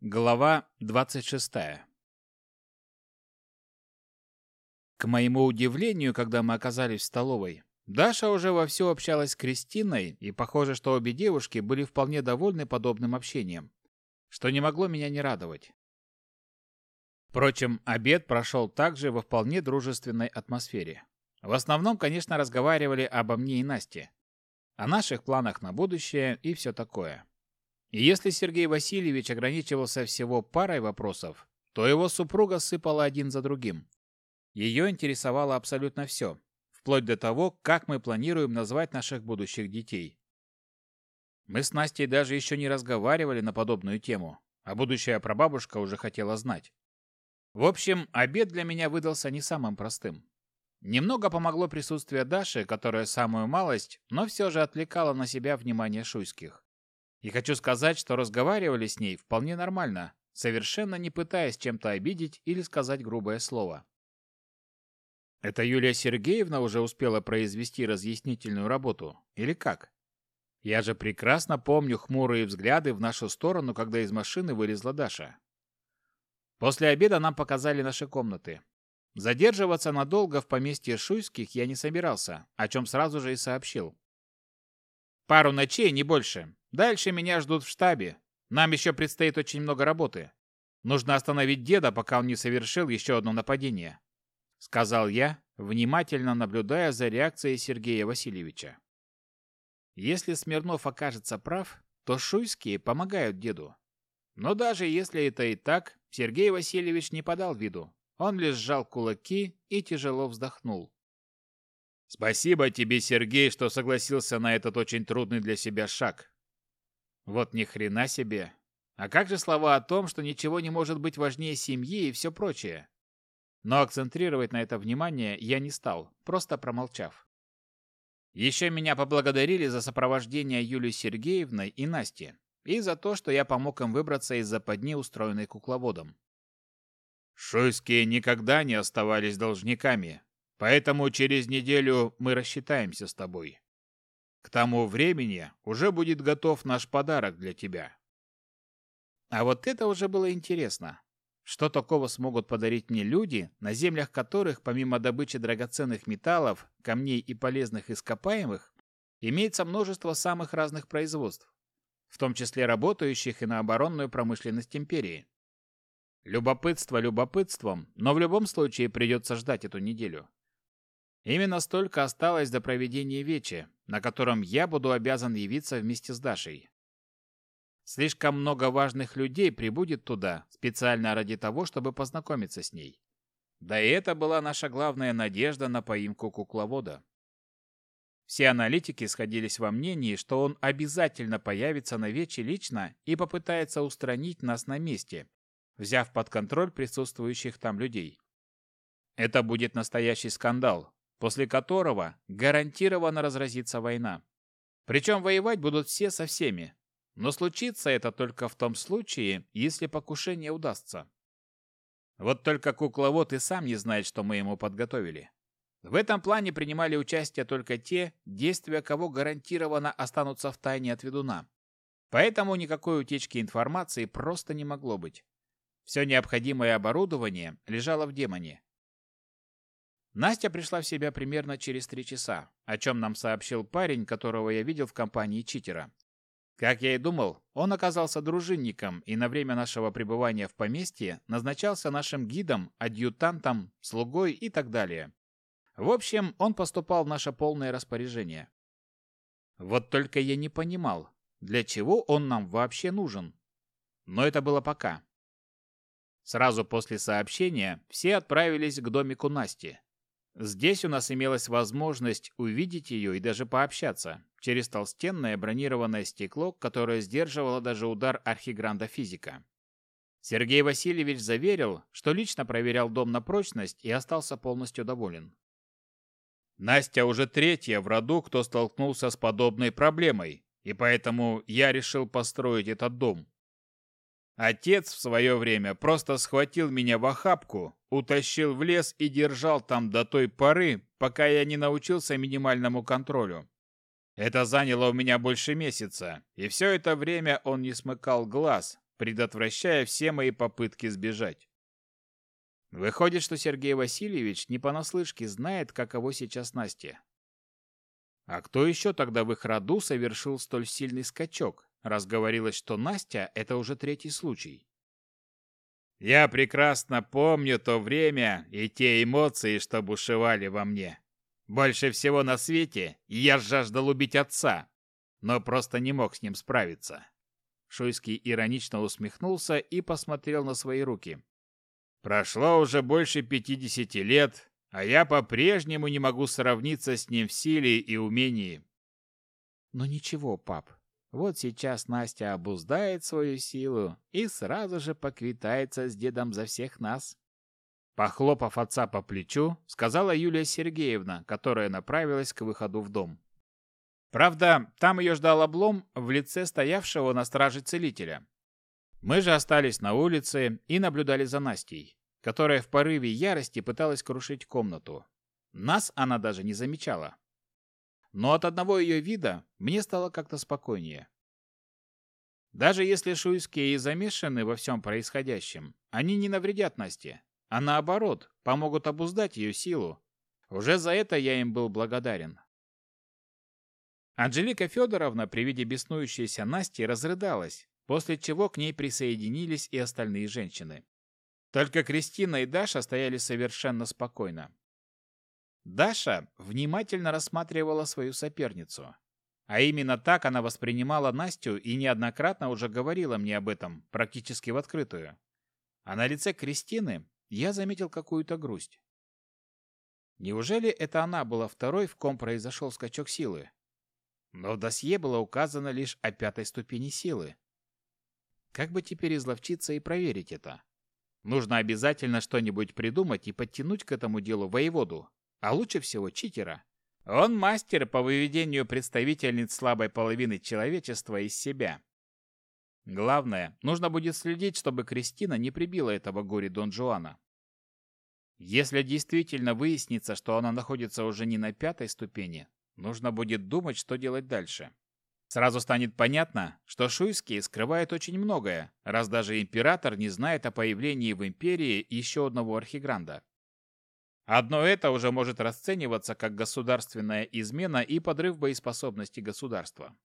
Глава 26. К моему удивлению, когда мы оказались в столовой, Даша уже вовсю общалась с Кристиной, и похоже, что обе девушки были вполне довольны подобным общением, что не могло меня не радовать. Впрочем, обед прошел также во вполне дружественной атмосфере. В основном, конечно, разговаривали обо мне и Насте, о наших планах на будущее и все такое. И если Сергей Васильевич ограничивался всего парой вопросов, то его супруга сыпала один за другим. Ее интересовало абсолютно все, вплоть до того, как мы планируем назвать наших будущих детей. Мы с Настей даже еще не разговаривали на подобную тему, а будущая прабабушка уже хотела знать. В общем, обед для меня выдался не самым простым. Немного помогло присутствие Даши, которая самую малость, но все же отвлекала на себя внимание шуйских. И хочу сказать, что разговаривали с ней вполне нормально, совершенно не пытаясь чем-то обидеть или сказать грубое слово. Это Юлия Сергеевна уже успела произвести разъяснительную работу, или как? Я же прекрасно помню хмурые взгляды в нашу сторону, когда из машины вылезла Даша. После обеда нам показали наши комнаты. Задерживаться надолго в поместье Шуйских я не собирался, о чем сразу же и сообщил. Пару ночей, не больше. Дальше меня ждут в штабе. Нам еще предстоит очень много работы. Нужно остановить деда, пока он не совершил еще одно нападение», — сказал я, внимательно наблюдая за реакцией Сергея Васильевича. Если Смирнов окажется прав, то шуйские помогают деду. Но даже если это и так, Сергей Васильевич не подал виду. Он лишь сжал кулаки и тяжело вздохнул. Спасибо тебе, Сергей, что согласился на этот очень трудный для себя шаг. Вот ни хрена себе. А как же слова о том, что ничего не может быть важнее семьи и все прочее? Но акцентрировать на это внимание я не стал, просто промолчав. Еще меня поблагодарили за сопровождение Юлии Сергеевны и Насти, и за то, что я помог им выбраться из западни, устроенной кукловодом. Шуйские никогда не оставались должниками, Поэтому через неделю мы рассчитаемся с тобой. К тому времени уже будет готов наш подарок для тебя. А вот это уже было интересно. Что такого смогут подарить мне люди, на землях которых, помимо добычи драгоценных металлов, камней и полезных ископаемых, имеется множество самых разных производств, в том числе работающих и на оборонную промышленность империи. Любопытство любопытством, но в любом случае придется ждать эту неделю. Именно столько осталось до проведения вечи, на котором я буду обязан явиться вместе с Дашей. Слишком много важных людей прибудет туда, специально ради того, чтобы познакомиться с ней. Да и это была наша главная надежда на поимку кукловода. Все аналитики сходились во мнении, что он обязательно появится на вече лично и попытается устранить нас на месте, взяв под контроль присутствующих там людей. Это будет настоящий скандал, после которого гарантированно разразится война. Причем воевать будут все со всеми. Но случится это только в том случае, если покушение удастся. Вот только кукловод и сам не знает, что мы ему подготовили. В этом плане принимали участие только те, действия кого гарантированно останутся в тайне от ведуна. Поэтому никакой утечки информации просто не могло быть. Все необходимое оборудование лежало в демоне, Настя пришла в себя примерно через три часа, о чем нам сообщил парень, которого я видел в компании читера. Как я и думал, он оказался дружинником и на время нашего пребывания в поместье назначался нашим гидом, адъютантом, слугой и так далее. В общем, он поступал в наше полное распоряжение. Вот только я не понимал, для чего он нам вообще нужен. Но это было пока. Сразу после сообщения все отправились к домику Насти. Здесь у нас имелась возможность увидеть ее и даже пообщаться через толстенное бронированное стекло, которое сдерживало даже удар архигранда физика. Сергей Васильевич заверил, что лично проверял дом на прочность и остался полностью доволен. Настя уже третья в роду, кто столкнулся с подобной проблемой, и поэтому я решил построить этот дом. Отец в свое время просто схватил меня в охапку, утащил в лес и держал там до той поры, пока я не научился минимальному контролю. Это заняло у меня больше месяца, и все это время он не смыкал глаз, предотвращая все мои попытки сбежать. Выходит, что Сергей Васильевич не понаслышке знает, каково сейчас Настя. А кто еще тогда в их роду совершил столь сильный скачок, раз говорилось, что Настя – это уже третий случай? Я прекрасно помню то время и те эмоции, что бушевали во мне. Больше всего на свете я жаждал убить отца, но просто не мог с ним справиться. Шуйский иронично усмехнулся и посмотрел на свои руки. Прошло уже больше пятидесяти лет, а я по-прежнему не могу сравниться с ним в силе и умении. Но ничего, пап. Вот сейчас Настя обуздает свою силу и сразу же поквитается с дедом за всех нас. Похлопав отца по плечу, сказала Юлия Сергеевна, которая направилась к выходу в дом. Правда, там ее ждал облом в лице стоявшего на страже целителя. Мы же остались на улице и наблюдали за Настей, которая в порыве ярости пыталась крушить комнату. Нас она даже не замечала. Но от одного ее вида мне стало как-то спокойнее. Даже если шуйские и замешаны во всем происходящем, они не навредят Насте, а наоборот, помогут обуздать ее силу. Уже за это я им был благодарен. Анжелика Федоровна при виде беснующейся Насти разрыдалась, после чего к ней присоединились и остальные женщины. Только Кристина и Даша стояли совершенно спокойно. Даша внимательно рассматривала свою соперницу. А именно так она воспринимала Настю и неоднократно уже говорила мне об этом, практически в открытую. А на лице Кристины я заметил какую-то грусть. Неужели это она была второй, в ком произошел скачок силы? Но в досье было указано лишь о пятой ступени силы. Как бы теперь изловчиться и проверить это? Нужно обязательно что-нибудь придумать и подтянуть к этому делу воеводу, а лучше всего читера. Он мастер по выведению представительниц слабой половины человечества из себя. Главное, нужно будет следить, чтобы Кристина не прибила этого горе Дон Жуана. Если действительно выяснится, что она находится уже не на пятой ступени, Нужно будет думать, что делать дальше. Сразу станет понятно, что шуйские скрывают очень многое, раз даже император не знает о появлении в империи еще одного архигранда. Одно это уже может расцениваться как государственная измена и подрыв боеспособности государства.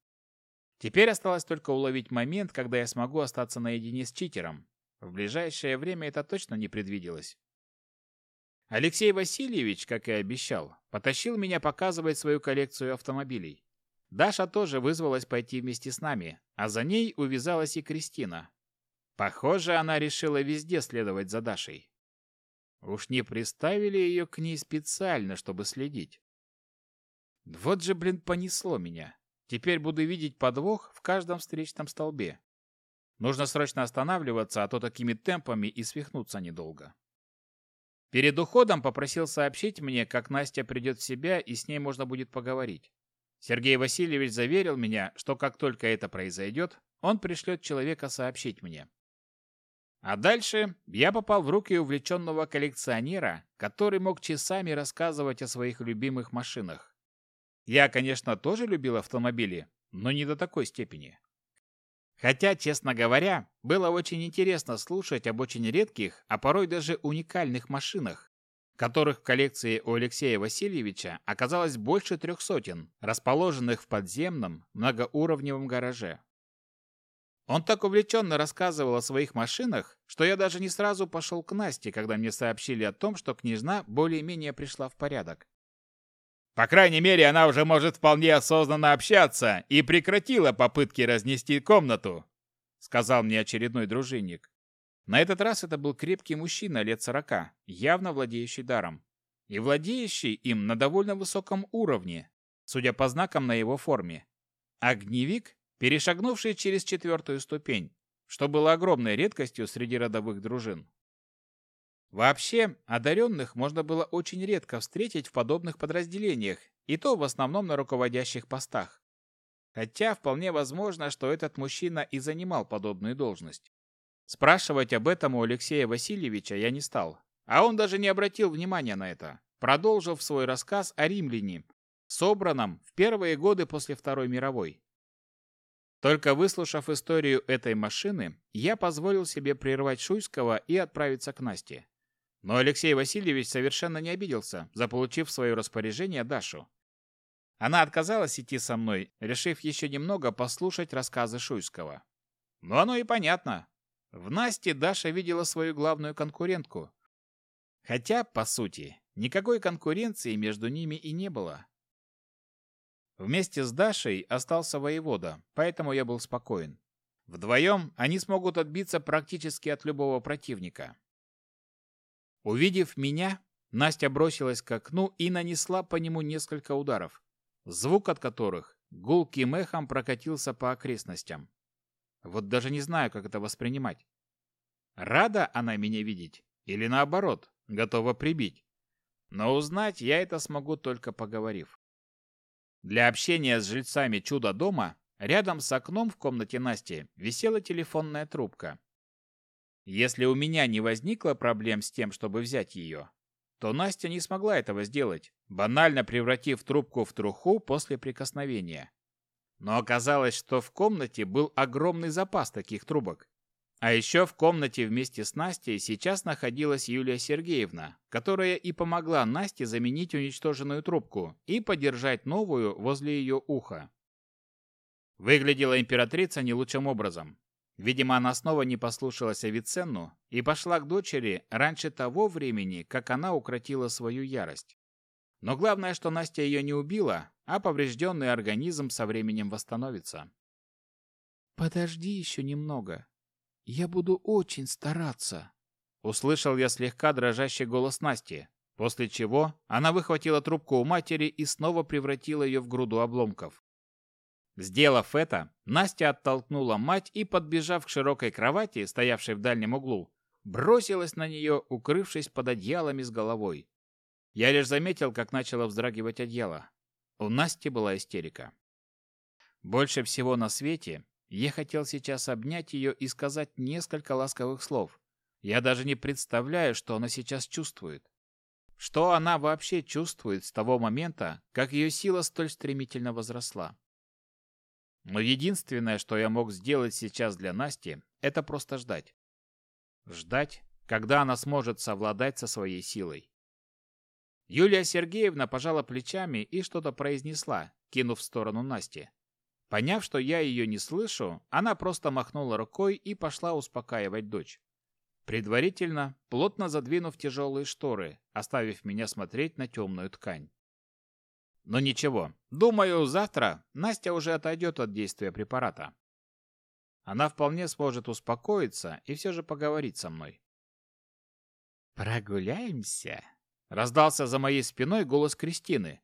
Теперь осталось только уловить момент, когда я смогу остаться наедине с читером. В ближайшее время это точно не предвиделось. Алексей Васильевич, как и обещал, потащил меня показывать свою коллекцию автомобилей. Даша тоже вызвалась пойти вместе с нами, а за ней увязалась и Кристина. Похоже, она решила везде следовать за Дашей. Уж не приставили ее к ней специально, чтобы следить. Вот же, блин, понесло меня. Теперь буду видеть подвох в каждом встречном столбе. Нужно срочно останавливаться, а то такими темпами и свихнуться недолго. Перед уходом попросил сообщить мне, как Настя придет в себя и с ней можно будет поговорить. Сергей Васильевич заверил меня, что как только это произойдет, он пришлет человека сообщить мне. А дальше я попал в руки увлеченного коллекционера, который мог часами рассказывать о своих любимых машинах. Я, конечно, тоже любил автомобили, но не до такой степени. Хотя, честно говоря, было очень интересно слушать об очень редких, а порой даже уникальных машинах, которых в коллекции у Алексея Васильевича оказалось больше трех сотен, расположенных в подземном многоуровневом гараже. Он так увлеченно рассказывал о своих машинах, что я даже не сразу пошел к Насте, когда мне сообщили о том, что княжна более-менее пришла в порядок. По крайней мере, она уже может вполне осознанно общаться и прекратила попытки разнести комнату, сказал мне очередной дружинник. На этот раз это был крепкий мужчина лет сорока, явно владеющий даром. И владеющий им на довольно высоком уровне, судя по знакам на его форме. Огневик, перешагнувший через четвертую ступень, что было огромной редкостью среди родовых дружин. Вообще, одаренных можно было очень редко встретить в подобных подразделениях, и то в основном на руководящих постах. Хотя вполне возможно, что этот мужчина и занимал подобную должность. Спрашивать об этом у Алексея Васильевича я не стал, а он даже не обратил внимания на это, продолжив свой рассказ о римляне, собранном в первые годы после Второй мировой. Только выслушав историю этой машины, я позволил себе прервать Шуйского и отправиться к Насте. Но Алексей Васильевич совершенно не обиделся, заполучив в свое распоряжение Дашу. Она отказалась идти со мной, решив еще немного послушать рассказы Шуйского. Но оно и понятно. В Насте Даша видела свою главную конкурентку. Хотя, по сути, никакой конкуренции между ними и не было. Вместе с Дашей остался воевода, поэтому я был спокоен. Вдвоем они смогут отбиться практически от любого противника. Увидев меня, Настя бросилась к окну и нанесла по нему несколько ударов, звук от которых гулким эхом прокатился по окрестностям. Вот даже не знаю, как это воспринимать. Рада она меня видеть или наоборот, готова прибить? Но узнать я это смогу только поговорив. Для общения с жильцами чудо-дома рядом с окном в комнате Насти висела телефонная трубка. Если у меня не возникло проблем с тем, чтобы взять ее, то Настя не смогла этого сделать, банально превратив трубку в труху после прикосновения. Но оказалось, что в комнате был огромный запас таких трубок. А еще в комнате вместе с Настей сейчас находилась Юлия Сергеевна, которая и помогла Насте заменить уничтоженную трубку и подержать новую возле ее уха. Выглядела императрица не лучшим образом. Видимо, она снова не послушалась Авиценну и пошла к дочери раньше того времени, как она укротила свою ярость. Но главное, что Настя ее не убила, а поврежденный организм со временем восстановится. «Подожди еще немного», я буду очень стараться. Услышал я слегка дрожащий голос Насти, после чего она выхватила трубку у матери и снова превратила ее в груду обломков. Сделав это, Настя оттолкнула мать и, подбежав к широкой кровати, стоявшей в дальнем углу, бросилась на нее, укрывшись под одеялами с головой. Я лишь заметил, как начало вздрагивать одеяло. У Насти была истерика. Больше всего на свете я хотел сейчас обнять ее и сказать несколько ласковых слов. Я даже не представляю, что она сейчас чувствует. Что она вообще чувствует с того момента, как ее сила столь стремительно возросла. Но единственное, что я мог сделать сейчас для Насти, это просто ждать. Ждать, когда она сможет совладать со своей силой. Юлия Сергеевна пожала плечами и что-то произнесла, кинув в сторону Насти. Поняв, что я ее не слышу, она просто махнула рукой и пошла успокаивать дочь. Предварительно, плотно задвинув тяжелые шторы, оставив меня смотреть на темную ткань. Но ничего, думаю, завтра Настя уже отойдет от действия препарата. Она вполне сможет успокоиться и все же поговорить со мной. «Прогуляемся?» — раздался за моей спиной голос Кристины.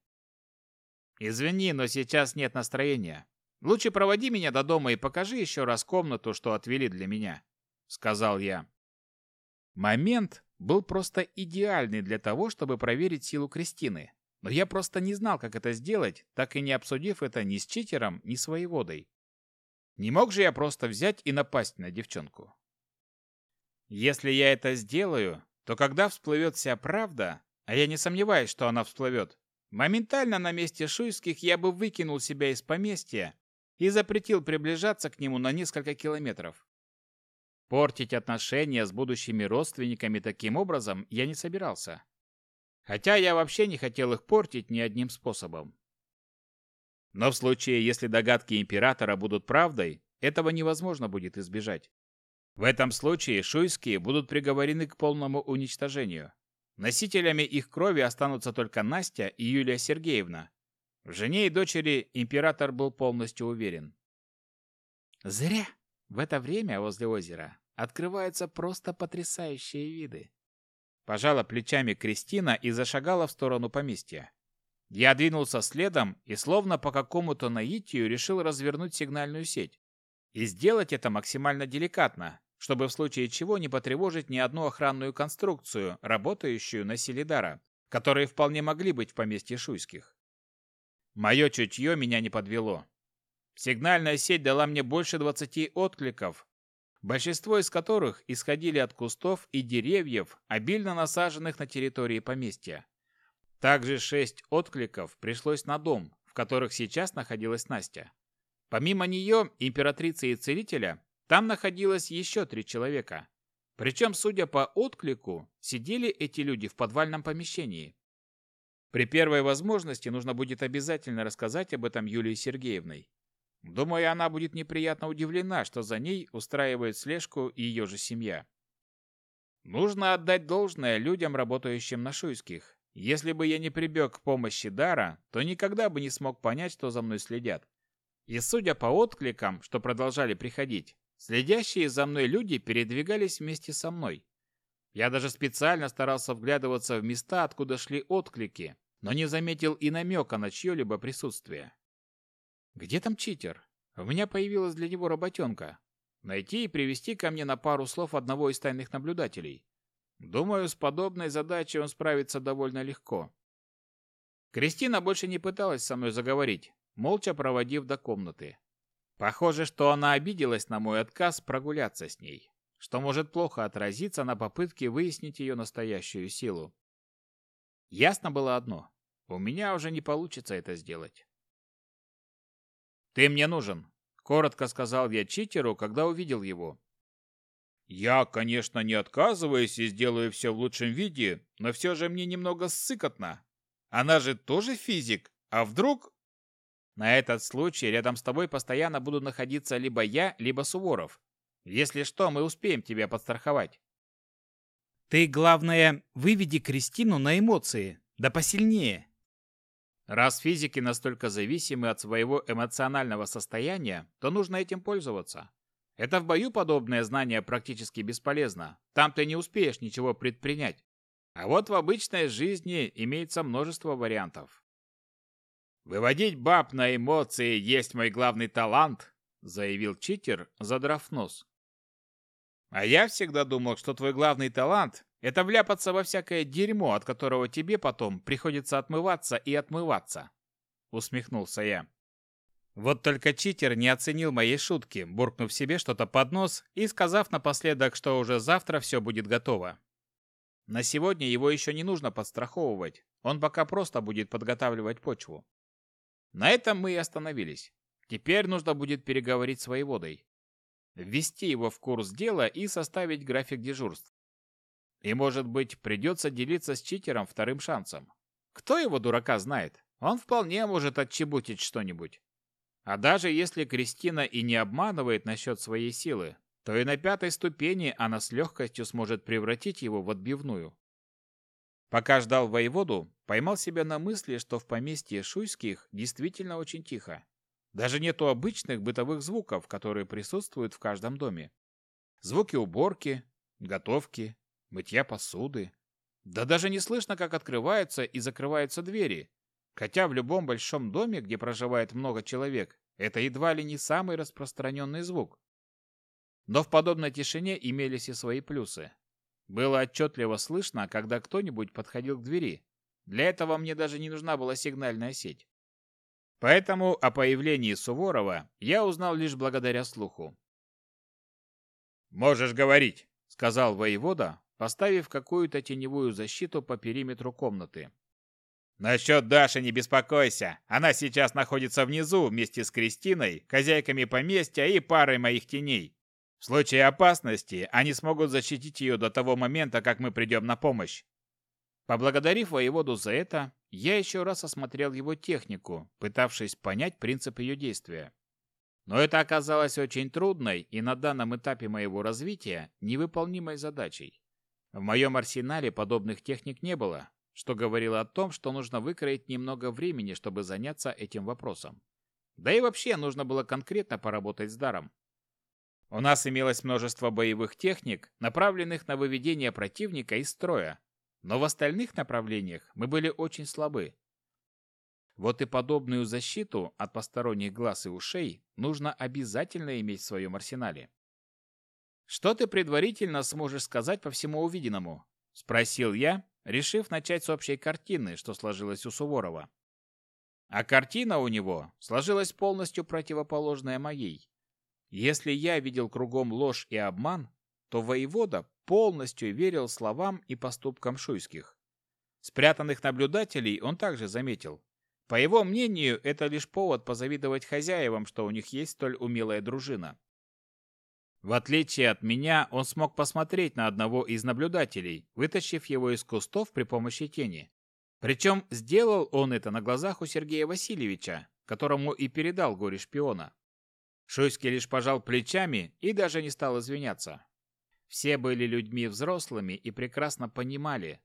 «Извини, но сейчас нет настроения. Лучше проводи меня до дома и покажи еще раз комнату, что отвели для меня», — сказал я. Момент был просто идеальный для того, чтобы проверить силу Кристины. Но я просто не знал, как это сделать, так и не обсудив это ни с читером, ни с воеводой. Не мог же я просто взять и напасть на девчонку. Если я это сделаю, то когда всплывет вся правда, а я не сомневаюсь, что она всплывет, моментально на месте Шуйских я бы выкинул себя из поместья и запретил приближаться к нему на несколько километров. Портить отношения с будущими родственниками таким образом я не собирался. Хотя я вообще не хотел их портить ни одним способом. Но в случае, если догадки императора будут правдой, этого невозможно будет избежать. В этом случае шуйские будут приговорены к полному уничтожению. Носителями их крови останутся только Настя и Юлия Сергеевна, в жене и дочери император был полностью уверен. Зря. В это время возле озера открываются просто потрясающие виды. Пожала плечами Кристина и зашагала в сторону поместья. Я двинулся следом и словно по какому-то наитию решил развернуть сигнальную сеть. И сделать это максимально деликатно, чтобы в случае чего не потревожить ни одну охранную конструкцию, работающую на Селидара, которые вполне могли быть в поместье Шуйских. Мое чутье меня не подвело. Сигнальная сеть дала мне больше 20 откликов, большинство из которых исходили от кустов и деревьев, обильно насаженных на территории поместья. Также шесть откликов пришлось на дом, в которых сейчас находилась Настя. Помимо нее, императрицы и целителя, там находилось еще три человека. Причем, судя по отклику, сидели эти люди в подвальном помещении. При первой возможности нужно будет обязательно рассказать об этом Юлии Сергеевной. Думаю, она будет неприятно удивлена, что за ней устраивает слежку ее же семья. Нужно отдать должное людям, работающим на Шуйских. Если бы я не прибег к помощи Дара, то никогда бы не смог понять, что за мной следят. И судя по откликам, что продолжали приходить, Следящие за мной люди передвигались вместе со мной. Я даже специально старался вглядываться в места, откуда шли отклики, но не заметил и намека на чье-либо присутствие. Где там читер? У меня появилась для него работенка. Найти и привести ко мне на пару слов одного из тайных наблюдателей. Думаю, с подобной задачей он справится довольно легко. Кристина больше не пыталась со мной заговорить, молча проводив до комнаты. Похоже, что она обиделась на мой отказ прогуляться с ней, что может плохо отразиться на попытке выяснить ее настоящую силу. Ясно было одно. У меня уже не получится это сделать. «Ты мне нужен», — коротко сказал я читеру, когда увидел его. «Я, конечно, не отказываюсь и сделаю все в лучшем виде, но все же мне немного ссыкотно. Она же тоже физик, а вдруг на этот случай рядом с тобой постоянно будут находиться либо я, либо Суворов. Если что, мы успеем тебя подстраховать. Ты, главное, выведи Кристину на эмоции, да посильнее. Раз физики настолько зависимы от своего эмоционального состояния, то нужно этим пользоваться. Это в бою подобное знание практически бесполезно. Там ты не успеешь ничего предпринять. А вот в обычной жизни имеется множество вариантов. «Выводить баб на эмоции есть мой главный талант», заявил читер, задрав нос. «А я всегда думал, что твой главный талант – это вляпаться во всякое дерьмо, от которого тебе потом приходится отмываться и отмываться», усмехнулся я. Вот только читер не оценил моей шутки, буркнув себе что-то под нос и сказав напоследок, что уже завтра все будет готово. На сегодня его еще не нужно подстраховывать, он пока просто будет подготавливать почву. На этом мы и остановились. Теперь нужно будет переговорить с воеводой. Ввести его в курс дела и составить график дежурств. И, может быть, придется делиться с читером вторым шансом. Кто его, дурака, знает? Он вполне может отчебутить что-нибудь. А даже если Кристина и не обманывает насчет своей силы, то и на пятой ступени она с легкостью сможет превратить его в отбивную. Пока ждал воеводу, поймал себя на мысли, что в поместье Шуйских действительно очень тихо. Даже нету обычных бытовых звуков, которые присутствуют в каждом доме. Звуки уборки, готовки, мытья посуды. Да даже не слышно, как открываются и закрываются двери. Хотя в любом большом доме, где проживает много человек, это едва ли не самый распространенный звук. Но в подобной тишине имелись и свои плюсы. Было отчетливо слышно, когда кто-нибудь подходил к двери. Для этого мне даже не нужна была сигнальная сеть. Поэтому о появлении Суворова я узнал лишь благодаря слуху. «Можешь говорить», — сказал воевода, поставив какую-то теневую защиту по периметру комнаты. «Насчет Даши не беспокойся. Она сейчас находится внизу вместе с Кристиной, хозяйками поместья и парой моих теней. В случае опасности они смогут защитить ее до того момента, как мы придем на помощь. Поблагодарив воеводу за это, я еще раз осмотрел его технику, пытавшись понять принцип ее действия. Но это оказалось очень трудной и на данном этапе моего развития невыполнимой задачей. В моем арсенале подобных техник не было, что говорило о том, что нужно выкроить немного времени, чтобы заняться этим вопросом. Да и вообще нужно было конкретно поработать с даром. У нас имелось множество боевых техник, направленных на выведение противника из строя, но в остальных направлениях мы были очень слабы. Вот и подобную защиту от посторонних глаз и ушей нужно обязательно иметь в своем арсенале. «Что ты предварительно сможешь сказать по всему увиденному?» – спросил я, решив начать с общей картины, что сложилась у Суворова. А картина у него сложилась полностью противоположная моей. Если я видел кругом ложь и обман, то воевода полностью верил словам и поступкам шуйских. Спрятанных наблюдателей он также заметил. По его мнению, это лишь повод позавидовать хозяевам, что у них есть столь умелая дружина. В отличие от меня, он смог посмотреть на одного из наблюдателей, вытащив его из кустов при помощи тени. Причем сделал он это на глазах у Сергея Васильевича, которому и передал горе шпиона. Шуйский лишь пожал плечами и даже не стал извиняться. Все были людьми взрослыми и прекрасно понимали,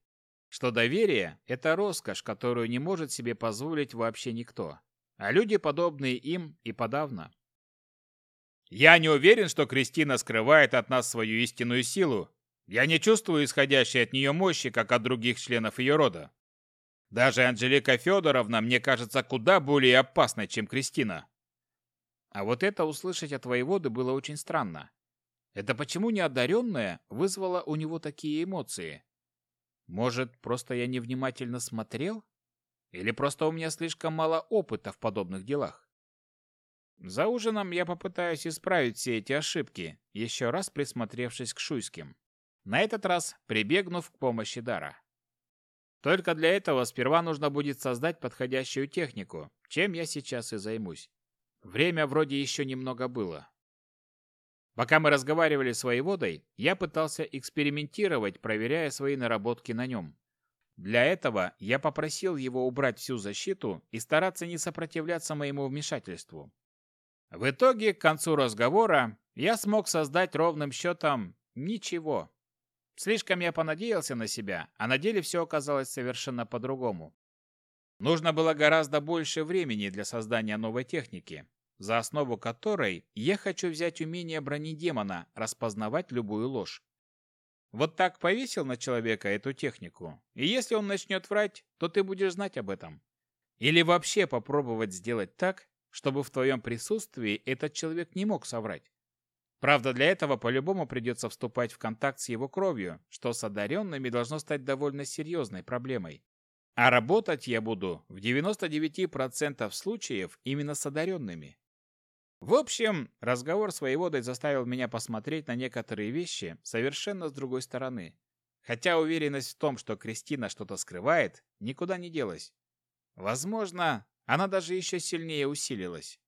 что доверие – это роскошь, которую не может себе позволить вообще никто, а люди, подобные им, и подавно. «Я не уверен, что Кристина скрывает от нас свою истинную силу. Я не чувствую исходящей от нее мощи, как от других членов ее рода. Даже Анжелика Федоровна мне кажется куда более опасной, чем Кристина». А вот это услышать от воеводы было очень странно. Это почему неодаренная вызвала у него такие эмоции? Может, просто я невнимательно смотрел? Или просто у меня слишком мало опыта в подобных делах? За ужином я попытаюсь исправить все эти ошибки, еще раз присмотревшись к шуйским. На этот раз прибегнув к помощи дара. Только для этого сперва нужно будет создать подходящую технику, чем я сейчас и займусь. Время вроде еще немного было. Пока мы разговаривали с воеводой, я пытался экспериментировать, проверяя свои наработки на нем. Для этого я попросил его убрать всю защиту и стараться не сопротивляться моему вмешательству. В итоге, к концу разговора, я смог создать ровным счетом ничего. Слишком я понадеялся на себя, а на деле все оказалось совершенно по-другому. Нужно было гораздо больше времени для создания новой техники, за основу которой я хочу взять умение бронедемона распознавать любую ложь. Вот так повесил на человека эту технику, и если он начнет врать, то ты будешь знать об этом. Или вообще попробовать сделать так, чтобы в твоем присутствии этот человек не мог соврать. Правда, для этого по-любому придется вступать в контакт с его кровью, что с одаренными должно стать довольно серьезной проблемой. А работать я буду в 99% случаев именно с одаренными. В общем, разговор с воеводой заставил меня посмотреть на некоторые вещи совершенно с другой стороны. Хотя уверенность в том, что Кристина что-то скрывает, никуда не делась. Возможно, она даже еще сильнее усилилась.